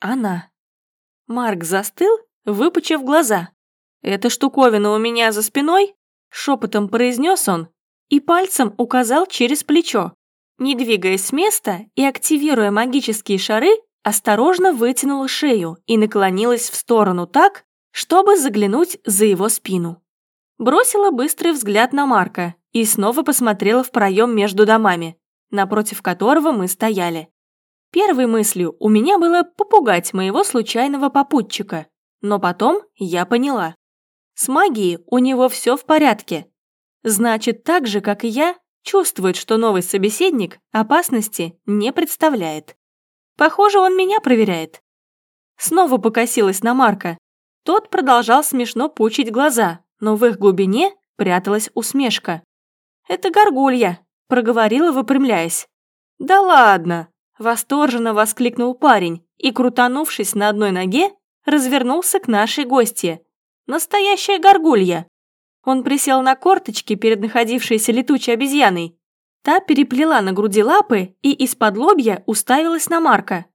Она. Марк застыл, выпучив глаза. «Эта штуковина у меня за спиной?» Шепотом произнес он и пальцем указал через плечо. Не двигаясь с места и активируя магические шары, осторожно вытянула шею и наклонилась в сторону так, чтобы заглянуть за его спину. Бросила быстрый взгляд на Марка и снова посмотрела в проем между домами, напротив которого мы стояли. Первой мыслью у меня было попугать моего случайного попутчика, но потом я поняла. С магией у него все в порядке. Значит, так же, как и я, чувствует, что новый собеседник опасности не представляет. Похоже, он меня проверяет. Снова покосилась на Марка. Тот продолжал смешно пучить глаза, но в их глубине пряталась усмешка. «Это горгулья», — проговорила, выпрямляясь. «Да ладно!» — восторженно воскликнул парень и, крутанувшись на одной ноге, развернулся к нашей гостье. «Настоящая горгулья!» Он присел на корточки перед находившейся летучей обезьяной. Та переплела на груди лапы и из-под лобья уставилась на Марка.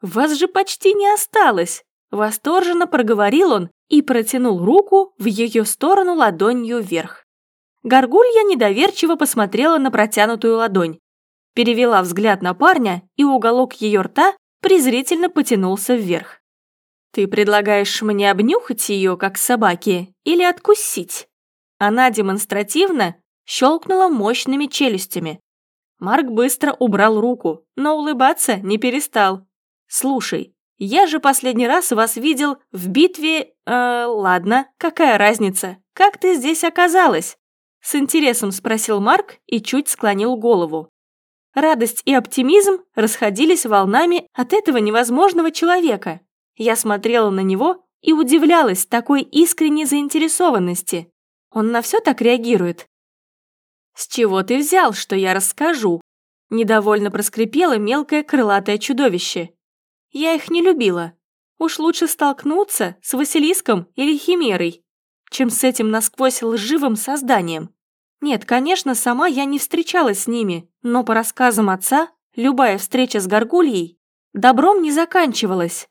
«Вас же почти не осталось!» Восторженно проговорил он и протянул руку в ее сторону ладонью вверх. Горгулья недоверчиво посмотрела на протянутую ладонь, перевела взгляд на парня, и уголок ее рта презрительно потянулся вверх. «Ты предлагаешь мне обнюхать ее, как собаки, или откусить?» Она демонстративно щелкнула мощными челюстями. Марк быстро убрал руку, но улыбаться не перестал. «Слушай, я же последний раз вас видел в битве... Э, ладно, какая разница? Как ты здесь оказалась?» С интересом спросил Марк и чуть склонил голову. Радость и оптимизм расходились волнами от этого невозможного человека. Я смотрела на него и удивлялась такой искренней заинтересованности. Он на все так реагирует. «С чего ты взял, что я расскажу?» Недовольно проскрипело мелкое крылатое чудовище. Я их не любила. Уж лучше столкнуться с Василиском или Химерой, чем с этим насквозь лживым созданием. Нет, конечно, сама я не встречалась с ними, но по рассказам отца, любая встреча с горгульей добром не заканчивалась.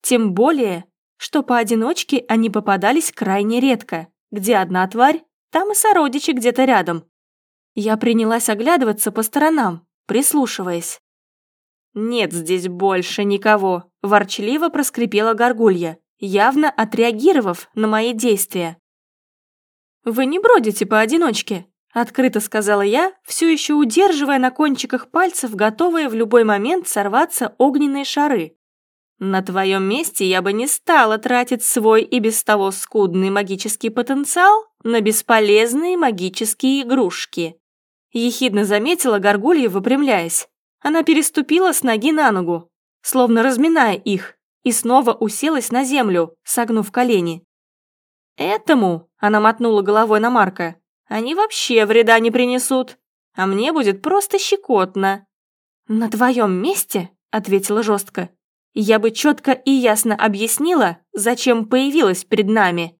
Тем более, что поодиночке они попадались крайне редко. Где одна тварь, там и сородичи где-то рядом. Я принялась оглядываться по сторонам, прислушиваясь. «Нет здесь больше никого», – ворчливо проскрипела горгулья, явно отреагировав на мои действия. «Вы не бродите поодиночке», – открыто сказала я, все еще удерживая на кончиках пальцев готовые в любой момент сорваться огненные шары. «На твоем месте я бы не стала тратить свой и без того скудный магический потенциал на бесполезные магические игрушки», – ехидно заметила горгулья, выпрямляясь. Она переступила с ноги на ногу, словно разминая их, и снова уселась на землю, согнув колени. «Этому», — она мотнула головой на Марка, — «они вообще вреда не принесут, а мне будет просто щекотно». «На твоем месте», — ответила жестко, — «я бы четко и ясно объяснила, зачем появилась перед нами».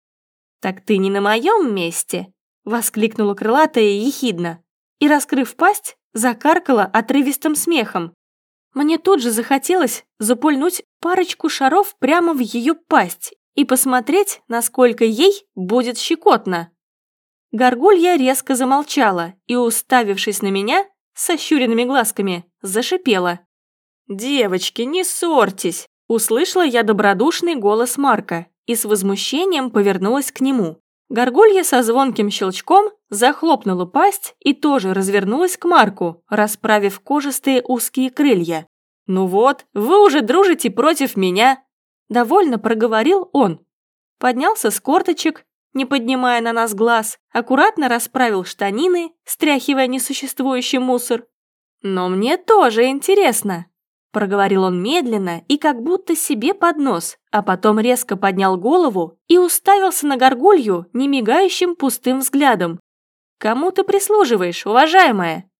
«Так ты не на моем месте», — воскликнула крылатая ехидно, и, раскрыв пасть, закаркала отрывистым смехом. Мне тут же захотелось запульнуть парочку шаров прямо в ее пасть и посмотреть, насколько ей будет щекотно. Горгулья резко замолчала и, уставившись на меня, с ощуренными глазками, зашипела. «Девочки, не ссорьтесь!» Услышала я добродушный голос Марка и с возмущением повернулась к нему. Горгулья со звонким щелчком захлопнула пасть и тоже развернулась к Марку, расправив кожистые узкие крылья. «Ну вот, вы уже дружите против меня!» Довольно проговорил он. Поднялся с корточек, не поднимая на нас глаз, аккуратно расправил штанины, стряхивая несуществующий мусор. «Но мне тоже интересно!» проговорил он медленно и как будто себе под нос, а потом резко поднял голову и уставился на горгулью немигающим пустым взглядом. «Кому ты прислуживаешь, уважаемая?»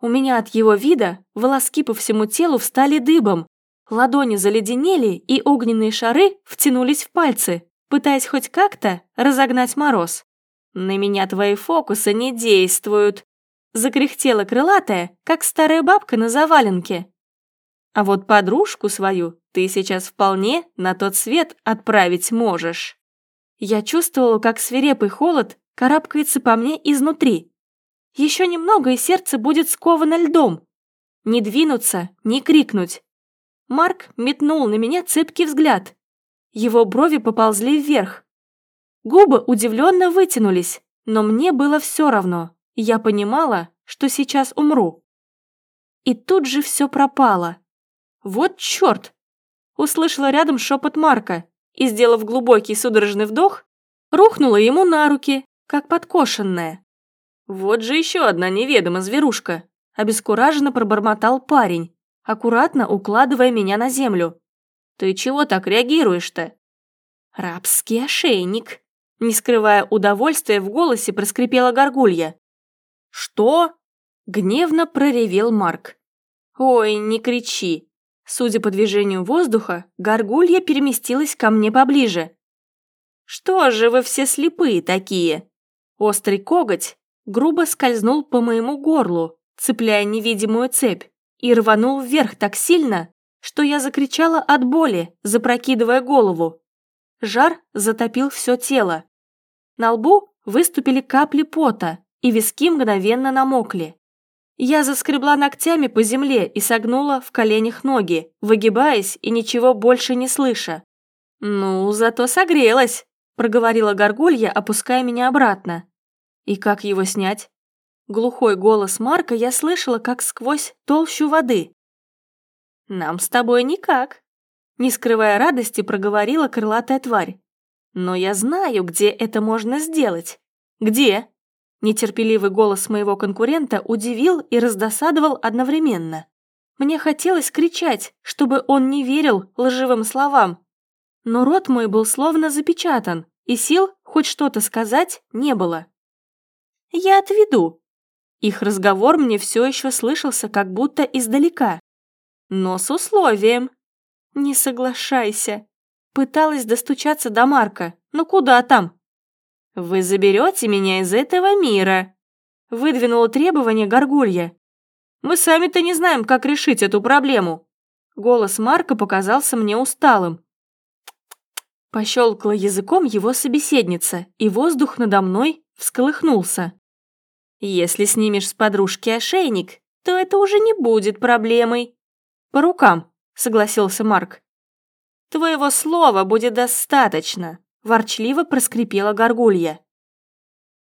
У меня от его вида волоски по всему телу встали дыбом, ладони заледенели и огненные шары втянулись в пальцы, пытаясь хоть как-то разогнать мороз. «На меня твои фокусы не действуют», закряхтела крылатая, как старая бабка на заваленке. А вот подружку свою ты сейчас вполне на тот свет отправить можешь. Я чувствовала, как свирепый холод карабкается по мне изнутри. Еще немного, и сердце будет сковано льдом. Не двинуться, не крикнуть. Марк метнул на меня цепкий взгляд. Его брови поползли вверх. Губы удивленно вытянулись, но мне было все равно. Я понимала, что сейчас умру. И тут же все пропало. Вот черт! Услышала рядом шепот Марка и, сделав глубокий судорожный вдох, рухнула ему на руки, как подкошенная. Вот же еще одна неведомая зверушка, обескураженно пробормотал парень, аккуратно укладывая меня на землю. Ты чего так реагируешь-то? Рабский ошейник. Не скрывая удовольствия в голосе, проскрипела горгулья. «Что?» — гневно проревел Марк. «Ой, не кричи!» Судя по движению воздуха, горгулья переместилась ко мне поближе. «Что же вы все слепые такие?» Острый коготь грубо скользнул по моему горлу, цепляя невидимую цепь, и рванул вверх так сильно, что я закричала от боли, запрокидывая голову. Жар затопил все тело. На лбу выступили капли пота, и виски мгновенно намокли. Я заскребла ногтями по земле и согнула в коленях ноги, выгибаясь и ничего больше не слыша. «Ну, зато согрелась», – проговорила горгулья, опуская меня обратно. «И как его снять?» Глухой голос Марка я слышала, как сквозь толщу воды. «Нам с тобой никак», – не скрывая радости, проговорила крылатая тварь. «Но я знаю, где это можно сделать». «Где?» Нетерпеливый голос моего конкурента удивил и раздосадовал одновременно. Мне хотелось кричать, чтобы он не верил лживым словам. Но рот мой был словно запечатан, и сил хоть что-то сказать не было. «Я отведу». Их разговор мне все еще слышался как будто издалека. Но с условием. «Не соглашайся». Пыталась достучаться до Марка, но куда там? «Вы заберете меня из этого мира», — выдвинуло требование Горгулья. «Мы сами-то не знаем, как решить эту проблему». Голос Марка показался мне усталым. Пощелкала языком его собеседница, и воздух надо мной всколыхнулся. «Если снимешь с подружки ошейник, то это уже не будет проблемой». «По рукам», — согласился Марк. «Твоего слова будет достаточно», ворчливо проскрипела горгулья.